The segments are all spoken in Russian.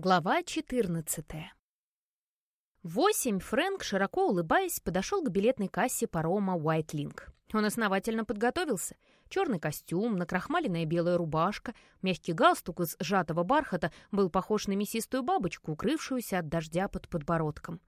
Глава 14 В восемь Фрэнк, широко улыбаясь, подошел к билетной кассе парома «Уайтлинг». Он основательно подготовился. Черный костюм, накрахмаленная белая рубашка, мягкий галстук из сжатого бархата был похож на мясистую бабочку, укрывшуюся от дождя под подбородком.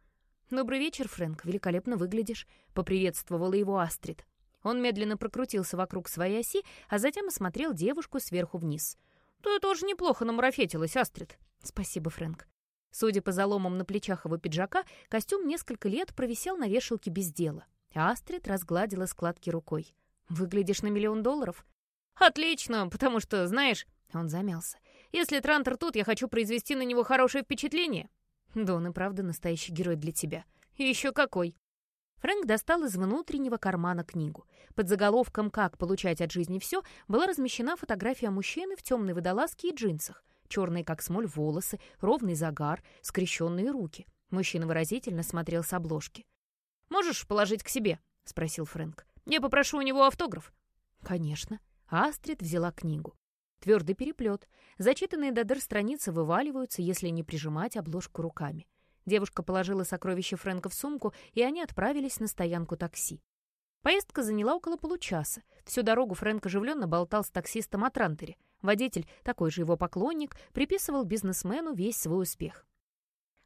«Добрый вечер, Фрэнк, великолепно выглядишь», — поприветствовала его Астрид. Он медленно прокрутился вокруг своей оси, а затем осмотрел девушку сверху вниз. «Ты тоже неплохо намарафетилась, Астрид», «Спасибо, Фрэнк». Судя по заломам на плечах его пиджака, костюм несколько лет провисел на вешалке без дела. Астрид разгладила складки рукой. «Выглядишь на миллион долларов?» «Отлично, потому что, знаешь...» Он замялся. «Если Трантор тут, я хочу произвести на него хорошее впечатление». «Да он и правда настоящий герой для тебя». «И еще какой!» Фрэнк достал из внутреннего кармана книгу. Под заголовком «Как получать от жизни все» была размещена фотография мужчины в темной водолазке и джинсах черные как смоль волосы, ровный загар, скрещенные руки. Мужчина выразительно смотрел с обложки. «Можешь положить к себе?» — спросил Фрэнк. «Я попрошу у него автограф». «Конечно». Астрид взяла книгу. Твердый переплет. Зачитанные до дыр страницы вываливаются, если не прижимать обложку руками. Девушка положила сокровище Фрэнка в сумку, и они отправились на стоянку такси. Поездка заняла около получаса. Всю дорогу Фрэнк оживленно болтал с таксистом о Трантере. Водитель, такой же его поклонник, приписывал бизнесмену весь свой успех.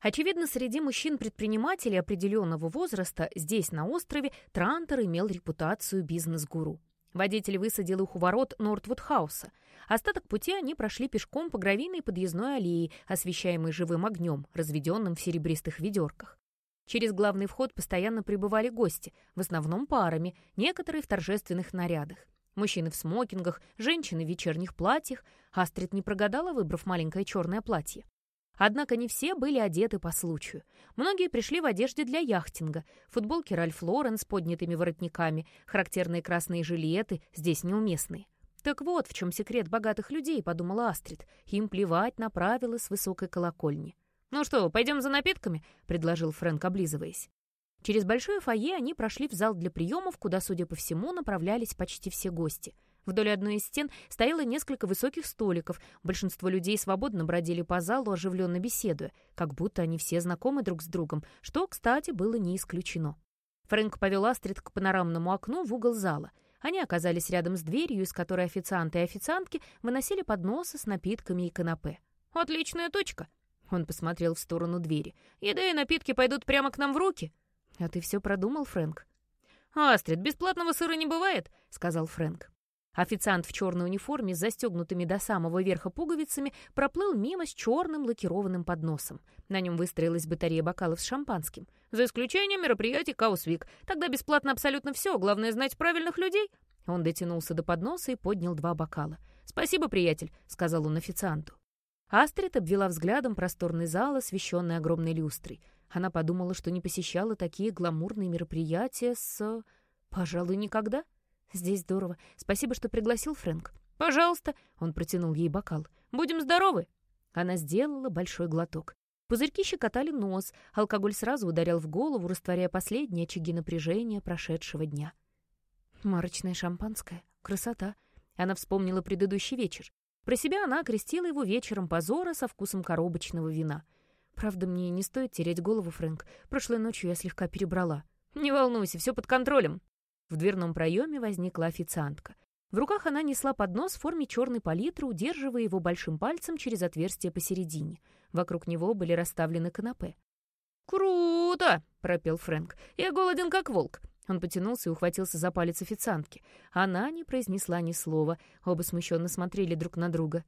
Очевидно, среди мужчин-предпринимателей определенного возраста здесь, на острове, Трантер имел репутацию бизнес-гуру. Водитель высадил их у ворот Нортвуд-хауса. Остаток пути они прошли пешком по гравийной подъездной аллее, освещаемой живым огнем, разведенным в серебристых ведерках. Через главный вход постоянно прибывали гости, в основном парами, некоторые в торжественных нарядах. Мужчины в смокингах, женщины в вечерних платьях. Астрид не прогадала, выбрав маленькое черное платье. Однако не все были одеты по случаю. Многие пришли в одежде для яхтинга. Футболки Ральф Лорен с поднятыми воротниками, характерные красные жилеты, здесь неуместные. «Так вот, в чем секрет богатых людей», — подумала Астрид. «Им плевать на правила с высокой колокольни». «Ну что, пойдем за напитками?» — предложил Фрэнк, облизываясь. Через большое фойе они прошли в зал для приемов, куда, судя по всему, направлялись почти все гости. Вдоль одной из стен стояло несколько высоких столиков. Большинство людей свободно бродили по залу, оживленно беседуя, как будто они все знакомы друг с другом, что, кстати, было не исключено. Фрэнк повел Астрид к панорамному окну в угол зала. Они оказались рядом с дверью, из которой официанты и официантки выносили подносы с напитками и канапе. «Отличная точка!» Он посмотрел в сторону двери. «Еда и напитки пойдут прямо к нам в руки?» «А ты все продумал, Фрэнк?» «Астрид, бесплатного сыра не бывает», — сказал Фрэнк. Официант в черной униформе с застегнутыми до самого верха пуговицами проплыл мимо с черным лакированным подносом. На нем выстроилась батарея бокалов с шампанским. «За исключением мероприятий Каусвик. Тогда бесплатно абсолютно все, главное знать правильных людей». Он дотянулся до подноса и поднял два бокала. «Спасибо, приятель», — сказал он официанту. Астрид обвела взглядом просторный зал, освещенный огромной люстрой. Она подумала, что не посещала такие гламурные мероприятия с... Пожалуй, никогда. Здесь здорово. Спасибо, что пригласил Фрэнк. Пожалуйста. Он протянул ей бокал. Будем здоровы. Она сделала большой глоток. Пузырьки щекотали нос, алкоголь сразу ударял в голову, растворяя последние очаги напряжения прошедшего дня. Марочное шампанское. Красота. Она вспомнила предыдущий вечер. Про себя она окрестила его вечером позора со вкусом коробочного вина — Правда, мне не стоит терять голову, Фрэнк. Прошлой ночью я слегка перебрала. Не волнуйся, все под контролем. В дверном проеме возникла официантка. В руках она несла поднос в форме черной палитры, удерживая его большим пальцем через отверстие посередине. Вокруг него были расставлены канапе. «Круто!» — пропел Фрэнк. «Я голоден, как волк». Он потянулся и ухватился за палец официантки. Она не произнесла ни слова. Оба смущенно смотрели друг на друга.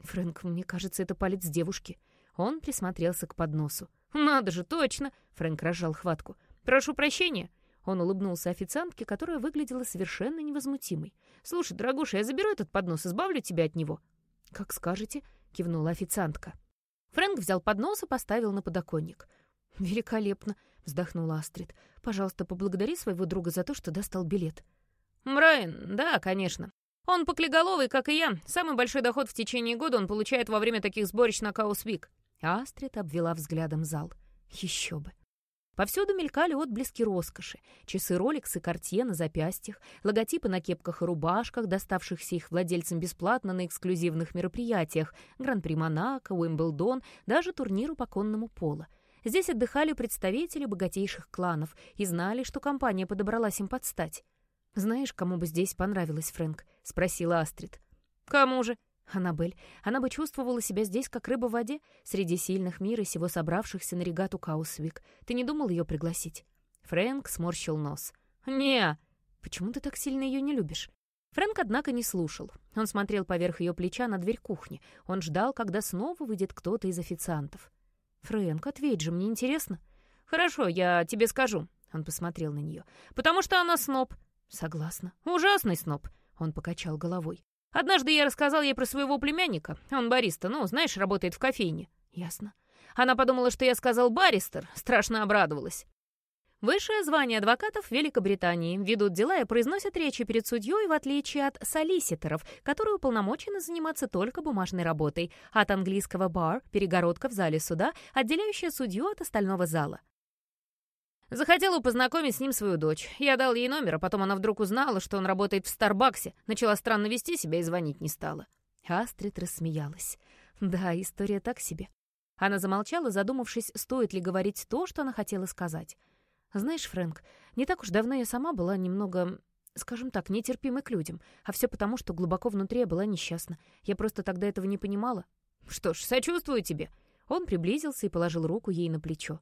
«Фрэнк, мне кажется, это палец девушки». Он присмотрелся к подносу. «Надо же, точно!» — Фрэнк разжал хватку. «Прошу прощения!» Он улыбнулся официантке, которая выглядела совершенно невозмутимой. «Слушай, дорогуша, я заберу этот поднос, избавлю тебя от него». «Как скажете», — кивнула официантка. Фрэнк взял поднос и поставил на подоконник. «Великолепно!» — вздохнула Астрид. «Пожалуйста, поблагодари своего друга за то, что достал билет». «Брайан, да, конечно. Он поклеголовый, как и я. Самый большой доход в течение года он получает во время таких сборищ на Каусвик. Астрид обвела взглядом зал. Еще бы. Повсюду мелькали отблески роскоши. Часы Rolex и Cartier на запястьях, логотипы на кепках и рубашках, доставшихся их владельцам бесплатно на эксклюзивных мероприятиях, Гран-при Монако, Уимблдон, даже турниру по конному поло. Здесь отдыхали представители богатейших кланов и знали, что компания подобралась им под стать. «Знаешь, кому бы здесь понравилось, Фрэнк?» — спросила Астрид. «Кому же?» Аннабель. Она бы чувствовала себя здесь, как рыба в воде, среди сильных мира сего собравшихся на регату Каусвик. Ты не думал ее пригласить?» Фрэнк сморщил нос. не Почему ты так сильно ее не любишь?» Фрэнк, однако, не слушал. Он смотрел поверх ее плеча на дверь кухни. Он ждал, когда снова выйдет кто-то из официантов. «Фрэнк, ответь же, мне интересно». «Хорошо, я тебе скажу», — он посмотрел на нее. «Потому что она сноб». «Согласна». «Ужасный сноб», — он покачал головой. Однажды я рассказал ей про своего племянника. Он бариста, ну, знаешь, работает в кофейне. Ясно. Она подумала, что я сказал «баристер», страшно обрадовалась. Высшее звание адвокатов Великобритании ведут дела и произносят речи перед судьей, в отличие от солиситоров, которые уполномочены заниматься только бумажной работой, от английского «бар» — перегородка в зале суда, отделяющая судью от остального зала. Захотела познакомить с ним свою дочь. Я дал ей номер, а потом она вдруг узнала, что он работает в Старбаксе, начала странно вести себя и звонить не стала. Астрид рассмеялась. Да, история так себе. Она замолчала, задумавшись, стоит ли говорить то, что она хотела сказать. «Знаешь, Фрэнк, не так уж давно я сама была немного, скажем так, нетерпимой к людям, а все потому, что глубоко внутри я была несчастна. Я просто тогда этого не понимала». «Что ж, сочувствую тебе». Он приблизился и положил руку ей на плечо.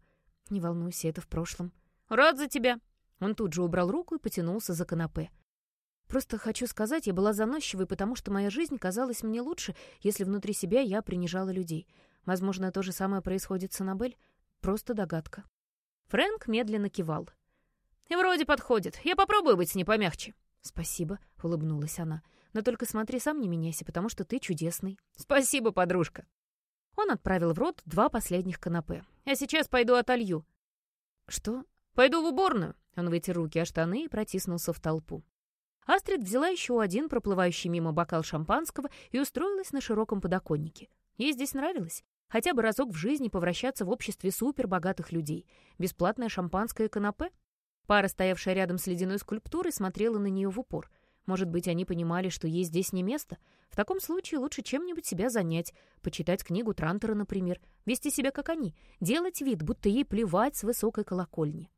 «Не волнуйся, это в прошлом». «Рад за тебя». Он тут же убрал руку и потянулся за канапе. «Просто хочу сказать, я была заносчивой, потому что моя жизнь казалась мне лучше, если внутри себя я принижала людей. Возможно, то же самое происходит с Аннабель. Просто догадка». Фрэнк медленно кивал. «Вроде подходит. Я попробую быть с ней помягче». «Спасибо», — улыбнулась она. «Но только смотри, сам не меняйся, потому что ты чудесный». «Спасибо, подружка». Он отправил в рот два последних канапе. «Я сейчас пойду отолью». «Что?» «Пойду в уборную». Он вытер руки о штаны и протиснулся в толпу. Астрид взяла еще один проплывающий мимо бокал шампанского и устроилась на широком подоконнике. Ей здесь нравилось. Хотя бы разок в жизни повращаться в обществе супербогатых людей. Бесплатное шампанское канапе? Пара, стоявшая рядом с ледяной скульптурой, смотрела на нее в упор. Может быть, они понимали, что ей здесь не место? В таком случае лучше чем-нибудь себя занять. Почитать книгу Трантера, например. Вести себя, как они. Делать вид, будто ей плевать с высокой колокольни.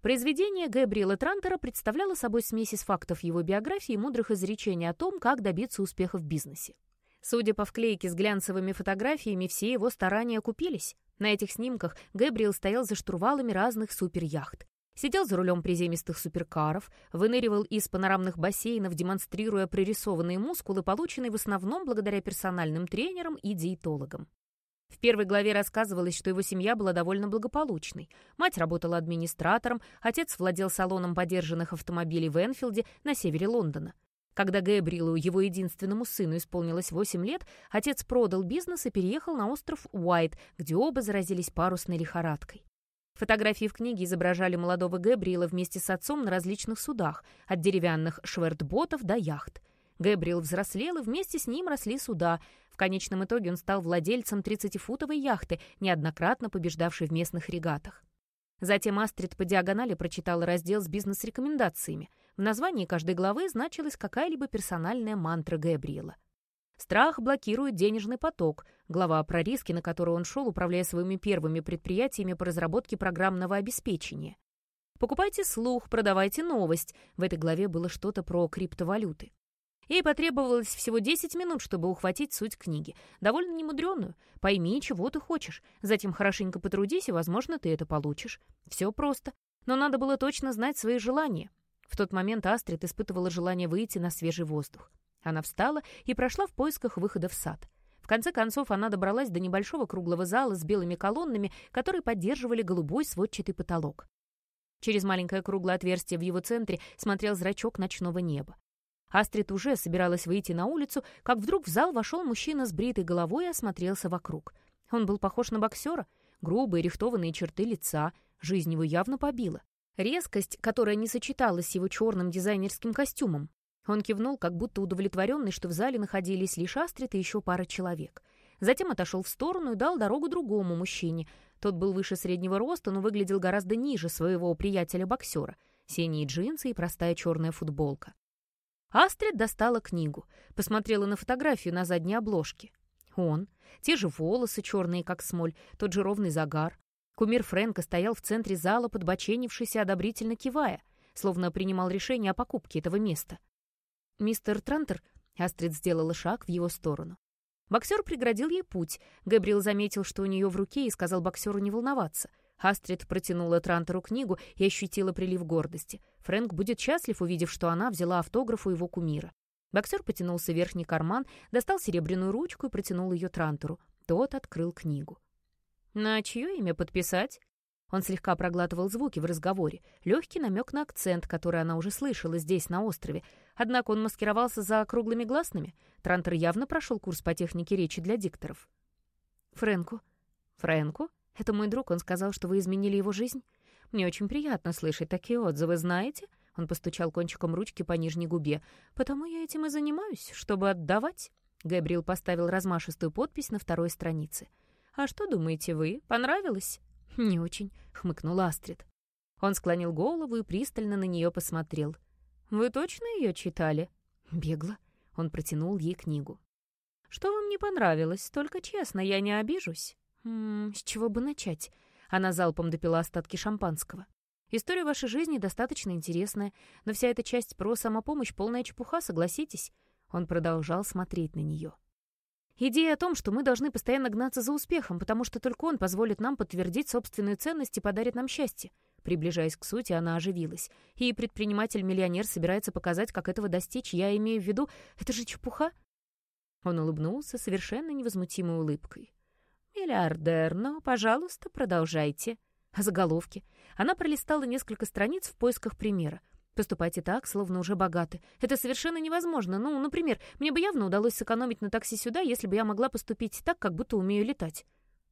Произведение Габриэла Трантера представляло собой смесь из фактов его биографии и мудрых изречений о том, как добиться успеха в бизнесе. Судя по вклейке с глянцевыми фотографиями, все его старания окупились. На этих снимках Гэбриэл стоял за штурвалами разных суперяхт. Сидел за рулем приземистых суперкаров, выныривал из панорамных бассейнов, демонстрируя прорисованные мускулы, полученные в основном благодаря персональным тренерам и диетологам. В первой главе рассказывалось, что его семья была довольно благополучной. Мать работала администратором, отец владел салоном подержанных автомобилей в Энфилде на севере Лондона. Когда Гэбриэлу, его единственному сыну, исполнилось 8 лет, отец продал бизнес и переехал на остров Уайт, где оба заразились парусной лихорадкой. Фотографии в книге изображали молодого Гэбриэла вместе с отцом на различных судах, от деревянных швертботов до яхт. Гэбриэл взрослел, и вместе с ним росли суда. В конечном итоге он стал владельцем 30-футовой яхты, неоднократно побеждавшей в местных регатах. Затем Астрид по диагонали прочитала раздел с бизнес-рекомендациями. В названии каждой главы значилась какая-либо персональная мантра Гэбриэла. Страх блокирует денежный поток. Глава про риски, на которые он шел, управляя своими первыми предприятиями по разработке программного обеспечения. Покупайте слух, продавайте новость. В этой главе было что-то про криптовалюты. Ей потребовалось всего 10 минут, чтобы ухватить суть книги. Довольно немудреную. Пойми, чего ты хочешь. Затем хорошенько потрудись, и, возможно, ты это получишь. Все просто. Но надо было точно знать свои желания. В тот момент Астрид испытывала желание выйти на свежий воздух. Она встала и прошла в поисках выхода в сад. В конце концов, она добралась до небольшого круглого зала с белыми колоннами, которые поддерживали голубой сводчатый потолок. Через маленькое круглое отверстие в его центре смотрел зрачок ночного неба. Астрид уже собиралась выйти на улицу, как вдруг в зал вошел мужчина с бритой головой и осмотрелся вокруг. Он был похож на боксера. Грубые рихтованные черты лица. Жизнь его явно побила. Резкость, которая не сочеталась с его черным дизайнерским костюмом. Он кивнул, как будто удовлетворенный, что в зале находились лишь Астрид и еще пара человек. Затем отошел в сторону и дал дорогу другому мужчине. Тот был выше среднего роста, но выглядел гораздо ниже своего приятеля-боксера. Синие джинсы и простая черная футболка. Астрид достала книгу, посмотрела на фотографию на задней обложке. Он, те же волосы, черные как смоль, тот же ровный загар. Кумир Фрэнка стоял в центре зала, подбоченившийся, одобрительно кивая, словно принимал решение о покупке этого места. «Мистер Трантер», — Астрид сделала шаг в его сторону. Боксер преградил ей путь. Габриэл заметил, что у нее в руке, и сказал боксеру не волноваться. Астрид протянула Трантеру книгу и ощутила прилив гордости. Фрэнк будет счастлив, увидев, что она взяла автограф у его кумира. Боксер потянулся в верхний карман, достал серебряную ручку и протянул ее Трантеру. Тот открыл книгу. «На чье имя подписать?» Он слегка проглатывал звуки в разговоре, легкий намек на акцент, который она уже слышала здесь, на острове. Однако он маскировался за круглыми гласными. Трантер явно прошел курс по технике речи для дикторов. «Фрэнку». «Фрэнку? Это мой друг, он сказал, что вы изменили его жизнь. Мне очень приятно слышать такие отзывы, знаете?» Он постучал кончиком ручки по нижней губе. «Потому я этим и занимаюсь, чтобы отдавать». Габриэл поставил размашистую подпись на второй странице. «А что думаете вы? Понравилось?» «Не очень», — хмыкнула Астрид. Он склонил голову и пристально на нее посмотрел. «Вы точно ее читали?» «Бегло». Он протянул ей книгу. «Что вам не понравилось? Только честно, я не обижусь». «М «С чего бы начать?» Она залпом допила остатки шампанского. «История вашей жизни достаточно интересная, но вся эта часть про самопомощь — полная чепуха, согласитесь?» Он продолжал смотреть на нее. Идея о том, что мы должны постоянно гнаться за успехом, потому что только он позволит нам подтвердить собственную ценность и подарит нам счастье. Приближаясь к сути, она оживилась. И предприниматель-миллионер собирается показать, как этого достичь. Я имею в виду, это же чепуха. Он улыбнулся совершенно невозмутимой улыбкой. «Миллиардер, но, пожалуйста, продолжайте». Заголовки? Она пролистала несколько страниц в поисках примера. Поступайте так, словно уже богаты. Это совершенно невозможно. Ну, например, мне бы явно удалось сэкономить на такси сюда, если бы я могла поступить так, как будто умею летать.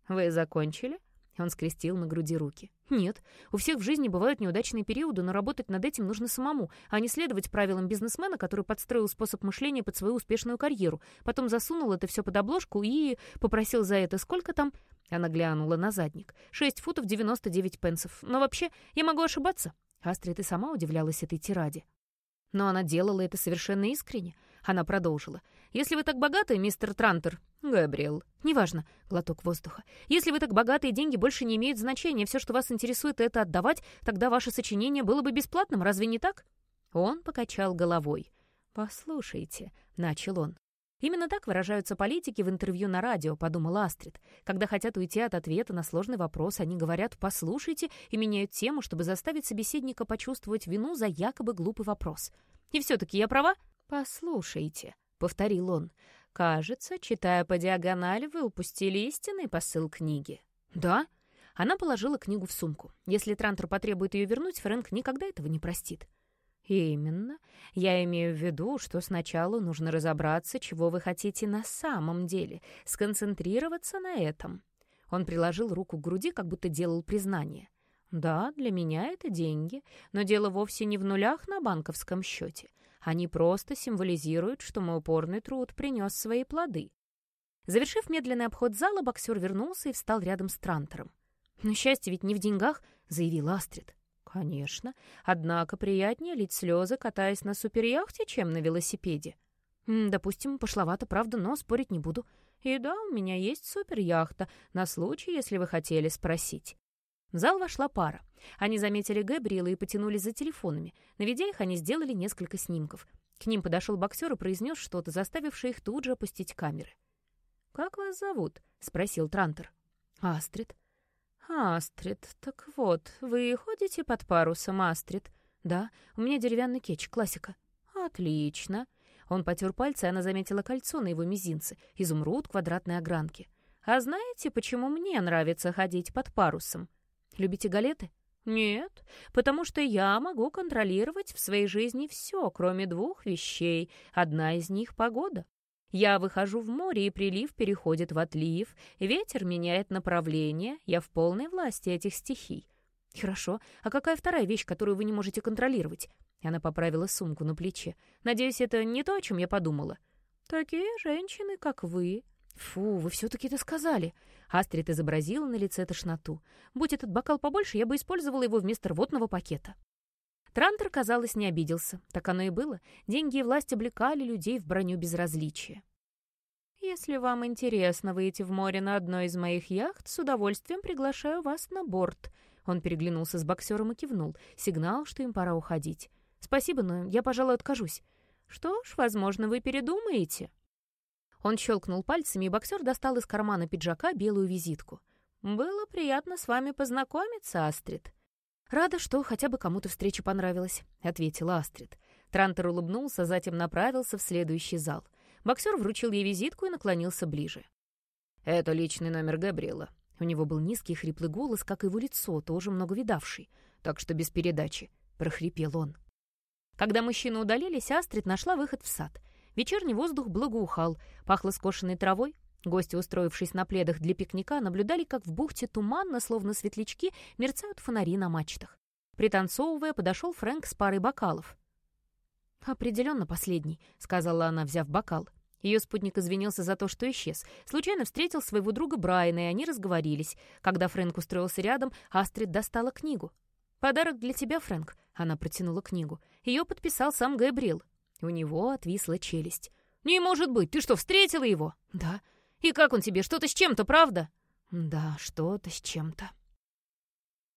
Вы закончили? Он скрестил на груди руки. «Нет. У всех в жизни бывают неудачные периоды, но работать над этим нужно самому, а не следовать правилам бизнесмена, который подстроил способ мышления под свою успешную карьеру, потом засунул это все под обложку и попросил за это сколько там...» Она глянула на задник. «Шесть футов девяносто девять пенсов. Но вообще, я могу ошибаться. Астрид и сама удивлялась этой тираде. Но она делала это совершенно искренне. Она продолжила. «Если вы так богаты, мистер Трантер...» «Габриэл...» «Неважно», — глоток воздуха. «Если вы так богаты, и деньги больше не имеют значения, все, что вас интересует, это отдавать, тогда ваше сочинение было бы бесплатным, разве не так?» Он покачал головой. «Послушайте», — начал он. Именно так выражаются политики в интервью на радио, подумала Астрид. Когда хотят уйти от ответа на сложный вопрос, они говорят «послушайте» и меняют тему, чтобы заставить собеседника почувствовать вину за якобы глупый вопрос. «И все-таки я права?» «Послушайте», — повторил он. «Кажется, читая по диагонали, вы упустили истинный посыл книги». «Да?» Она положила книгу в сумку. Если Трантор потребует ее вернуть, Фрэнк никогда этого не простит. «Именно. Я имею в виду, что сначала нужно разобраться, чего вы хотите на самом деле, сконцентрироваться на этом». Он приложил руку к груди, как будто делал признание. «Да, для меня это деньги, но дело вовсе не в нулях на банковском счете. Они просто символизируют, что мой упорный труд принес свои плоды». Завершив медленный обход зала, боксер вернулся и встал рядом с Трантером. «Но счастье ведь не в деньгах», — заявил Астрид. «Конечно. Однако приятнее лить слезы, катаясь на суперяхте, чем на велосипеде». «Допустим, пошловато, правда, но спорить не буду. И да, у меня есть суперяхта, на случай, если вы хотели спросить». В зал вошла пара. Они заметили Габриэла и потянулись за телефонами. Наведя их, они сделали несколько снимков. К ним подошел боксер и произнес что-то, заставившее их тут же опустить камеры. «Как вас зовут?» — спросил Трантер. «Астрид». «Астрид, так вот, вы ходите под парусом, Астрид?» «Да, у меня деревянный кетч, классика». «Отлично». Он потер пальцы, и она заметила кольцо на его мизинце, изумруд квадратной огранки. «А знаете, почему мне нравится ходить под парусом?» «Любите галеты?» «Нет, потому что я могу контролировать в своей жизни все, кроме двух вещей. Одна из них — погода. Я выхожу в море, и прилив переходит в отлив, ветер меняет направление, я в полной власти этих стихий. Хорошо, а какая вторая вещь, которую вы не можете контролировать? Она поправила сумку на плече. Надеюсь, это не то, о чем я подумала. Такие женщины, как вы. «Фу, вы все-таки это сказали!» Астрид изобразила на лице тошноту. «Будь этот бокал побольше, я бы использовала его вместо рвотного пакета». Трантер, казалось, не обиделся. Так оно и было. Деньги и власть облекали людей в броню безразличия. «Если вам интересно выйти в море на одной из моих яхт, с удовольствием приглашаю вас на борт». Он переглянулся с боксером и кивнул. Сигнал, что им пора уходить. «Спасибо, но я, пожалуй, откажусь». «Что ж, возможно, вы передумаете». Он щелкнул пальцами, и боксер достал из кармана пиджака белую визитку. «Было приятно с вами познакомиться, Астрид». «Рада, что хотя бы кому-то встреча понравилась», — ответила Астрид. Трантер улыбнулся, затем направился в следующий зал. Боксер вручил ей визитку и наклонился ближе. «Это личный номер Габриэла». У него был низкий хриплый голос, как и его лицо, тоже много видавший. «Так что без передачи», — прохрипел он. Когда мужчины удалились, Астрид нашла выход в сад — Вечерний воздух благоухал, пахло скошенной травой. Гости, устроившись на пледах для пикника, наблюдали, как в бухте туманно, словно светлячки, мерцают фонари на мачтах. Пританцовывая, подошел Фрэнк с парой бокалов. «Определенно последний», — сказала она, взяв бокал. Ее спутник извинился за то, что исчез. Случайно встретил своего друга Брайана, и они разговорились. Когда Фрэнк устроился рядом, Астрид достала книгу. «Подарок для тебя, Фрэнк», — она протянула книгу. Ее подписал сам Габриэл. У него отвисла челюсть. «Не может быть! Ты что, встретила его?» «Да». «И как он тебе? Что-то с чем-то, правда?» «Да, что-то с чем-то».